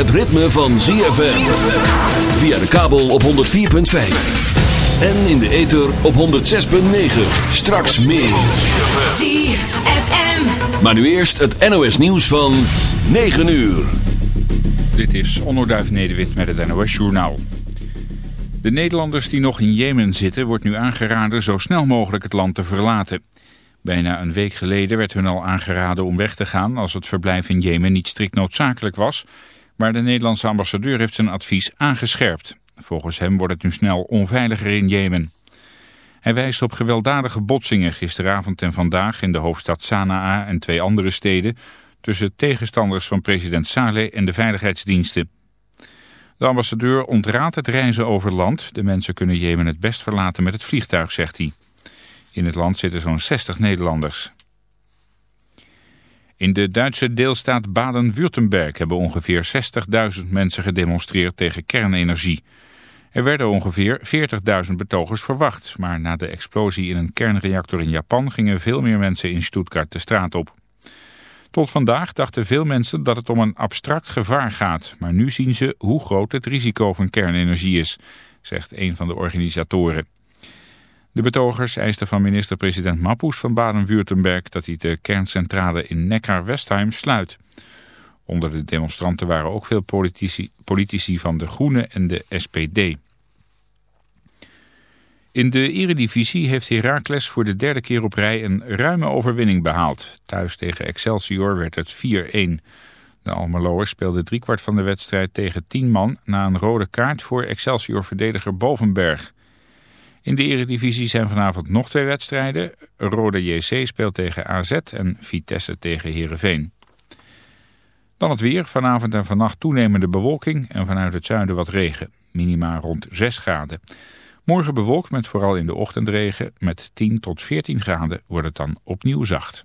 Het ritme van ZFM. Via de kabel op 104.5. En in de ether op 106.9. Straks meer. ZFM. Maar nu eerst het NOS nieuws van 9 uur. Dit is Onderduif Nederwit met het NOS Journaal. De Nederlanders die nog in Jemen zitten wordt nu aangeraden zo snel mogelijk het land te verlaten. Bijna een week geleden werd hun al aangeraden om weg te gaan als het verblijf in Jemen niet strikt noodzakelijk was. Maar de Nederlandse ambassadeur heeft zijn advies aangescherpt. Volgens hem wordt het nu snel onveiliger in Jemen. Hij wijst op gewelddadige botsingen gisteravond en vandaag in de hoofdstad Sanaa en twee andere steden tussen tegenstanders van president Saleh en de veiligheidsdiensten. De ambassadeur ontraadt het reizen over land. De mensen kunnen Jemen het best verlaten met het vliegtuig, zegt hij. In het land zitten zo'n 60 Nederlanders. In de Duitse deelstaat Baden-Württemberg hebben ongeveer 60.000 mensen gedemonstreerd tegen kernenergie. Er werden ongeveer 40.000 betogers verwacht, maar na de explosie in een kernreactor in Japan gingen veel meer mensen in Stuttgart de straat op. Tot vandaag dachten veel mensen dat het om een abstract gevaar gaat, maar nu zien ze hoe groot het risico van kernenergie is, zegt een van de organisatoren. De betogers eisten van minister-president Mappus van Baden-Württemberg dat hij de kerncentrale in Neckar-Westheim sluit. Onder de demonstranten waren ook veel politici, politici van de Groenen en de SPD. In de eredivisie heeft Heracles voor de derde keer op rij een ruime overwinning behaald. Thuis tegen Excelsior werd het 4-1. De Almeloers speelden driekwart van de wedstrijd tegen 10 man na een rode kaart voor Excelsior-verdediger Bovenberg. In de eredivisie zijn vanavond nog twee wedstrijden. Rode JC speelt tegen AZ en Vitesse tegen Heerenveen. Dan het weer. Vanavond en vannacht toenemende bewolking en vanuit het zuiden wat regen. Minima rond 6 graden. Morgen bewolkt met vooral in de ochtend regen. Met 10 tot 14 graden wordt het dan opnieuw zacht.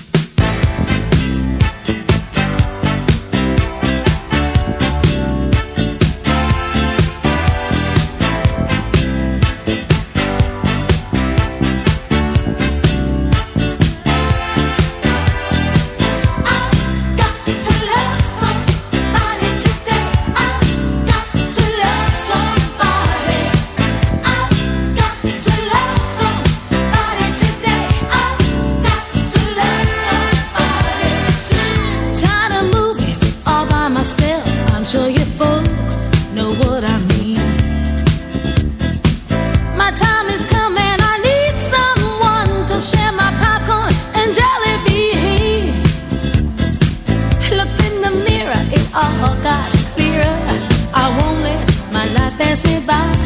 va.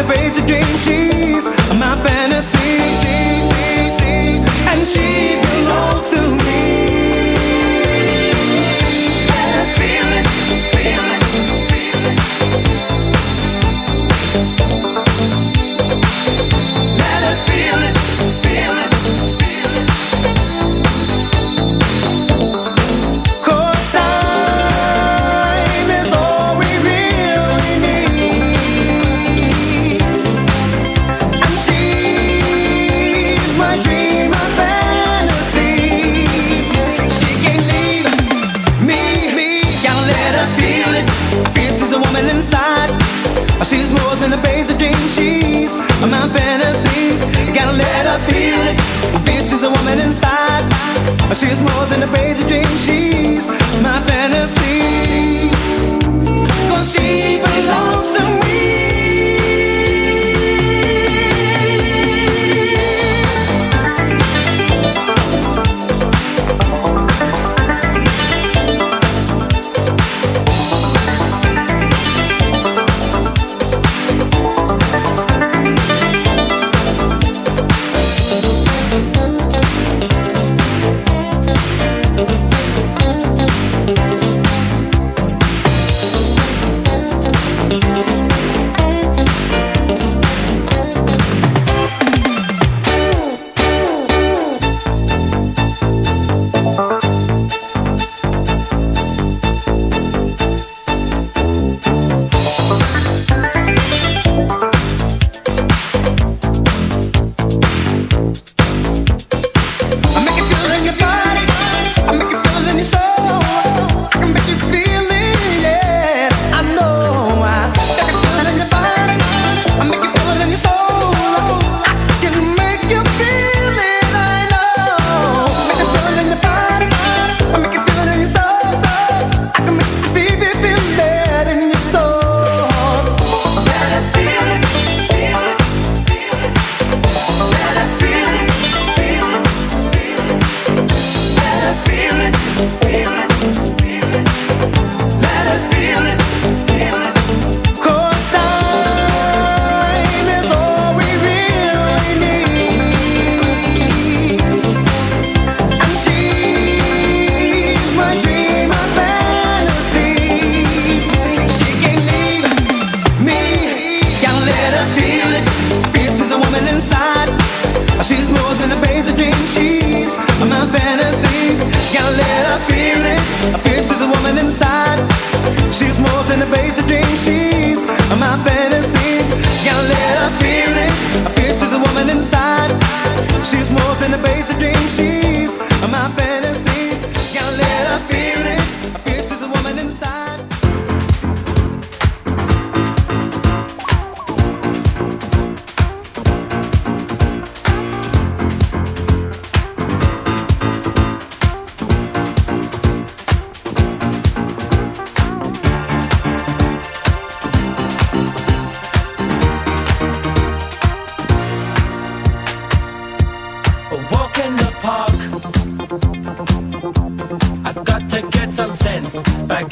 celebrates a dream. She's my fantasy, and she.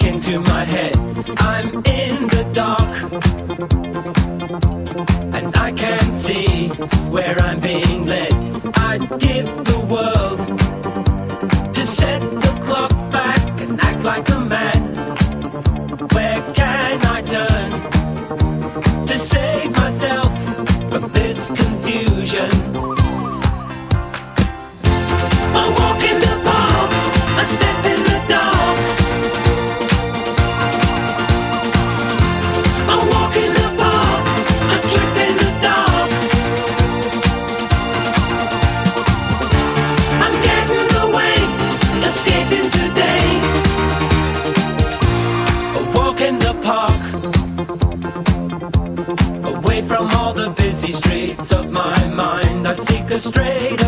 into my head. I'm in the dark, and I can't see where I'm being led. I'd give the world to set the clock back and act like a man. straight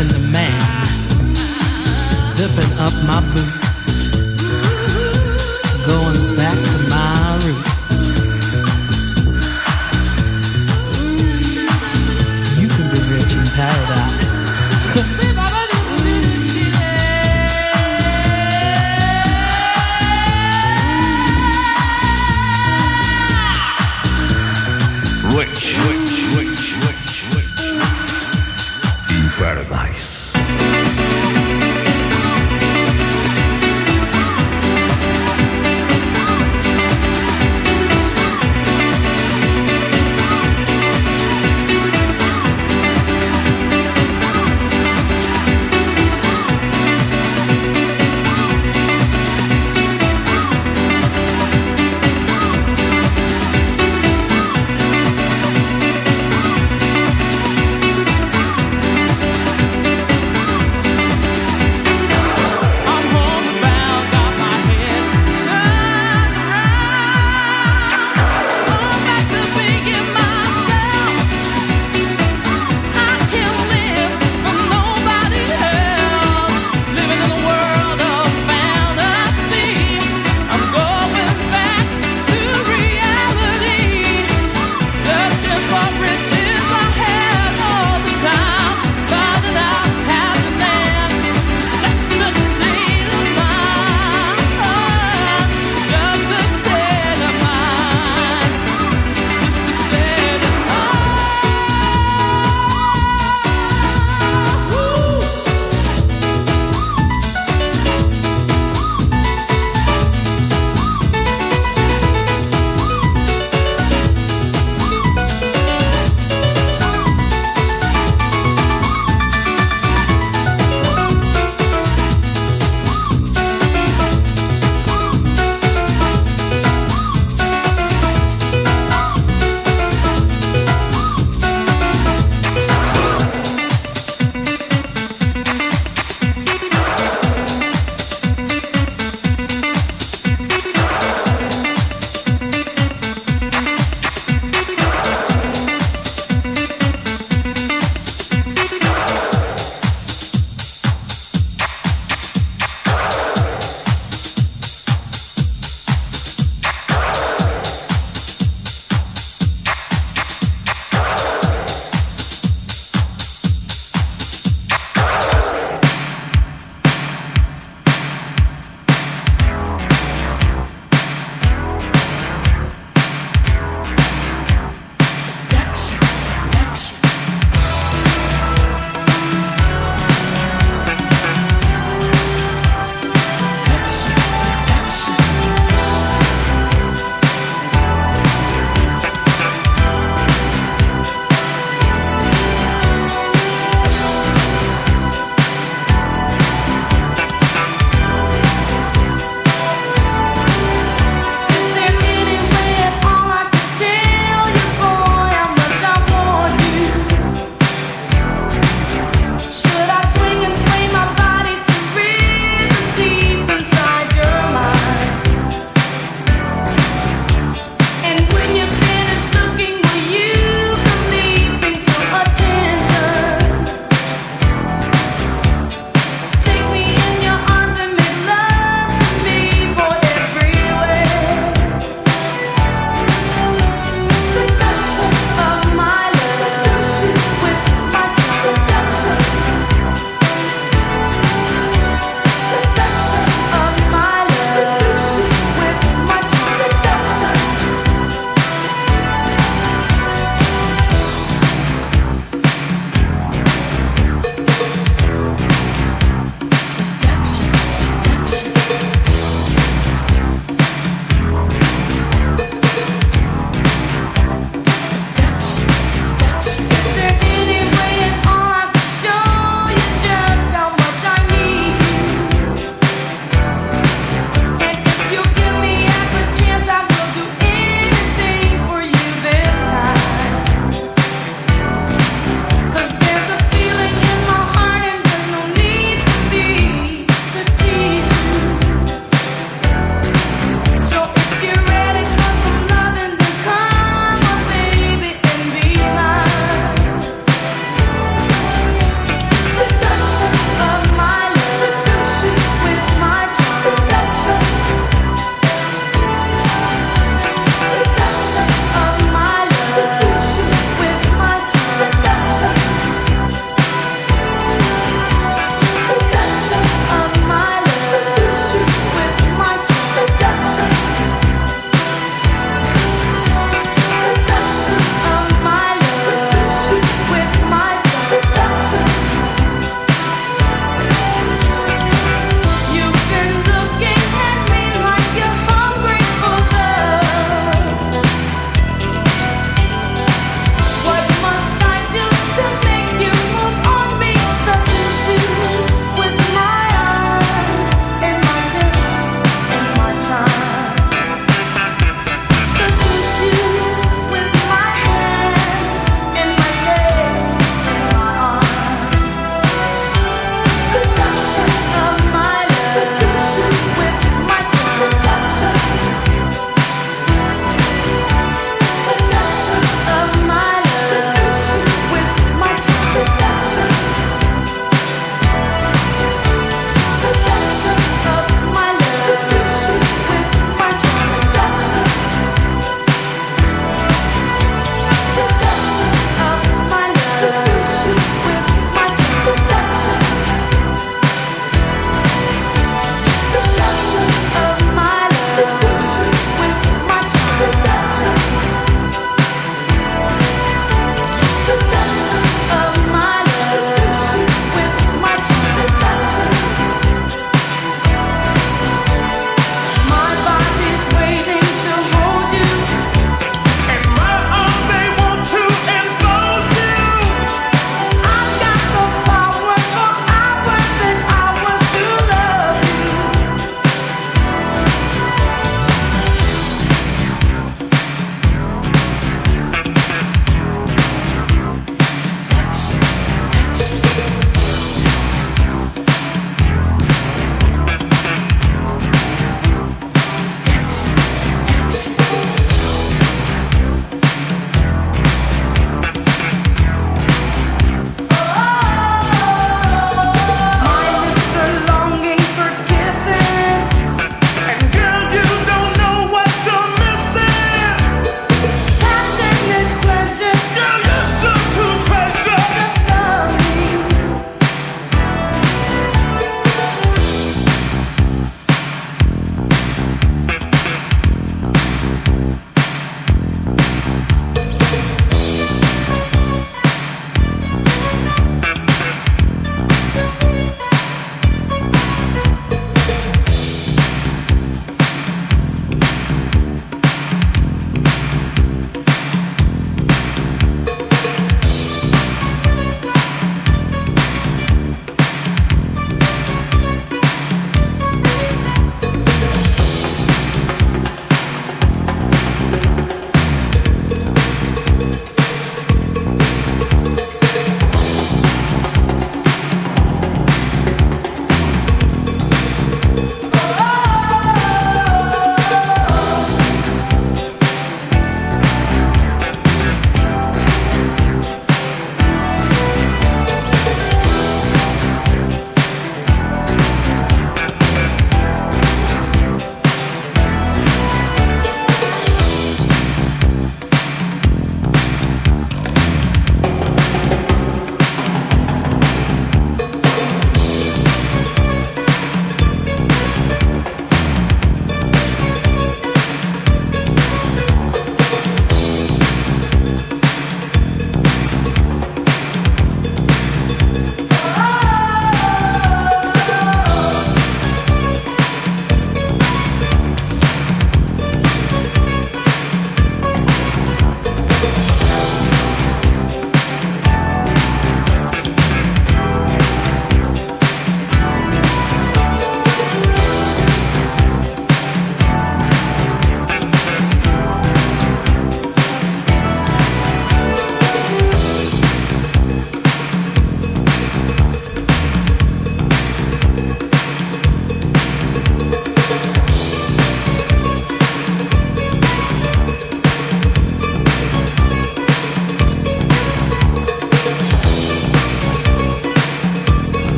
in the man. Zipping up my boots, going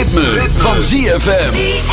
Ritme, van ZFM.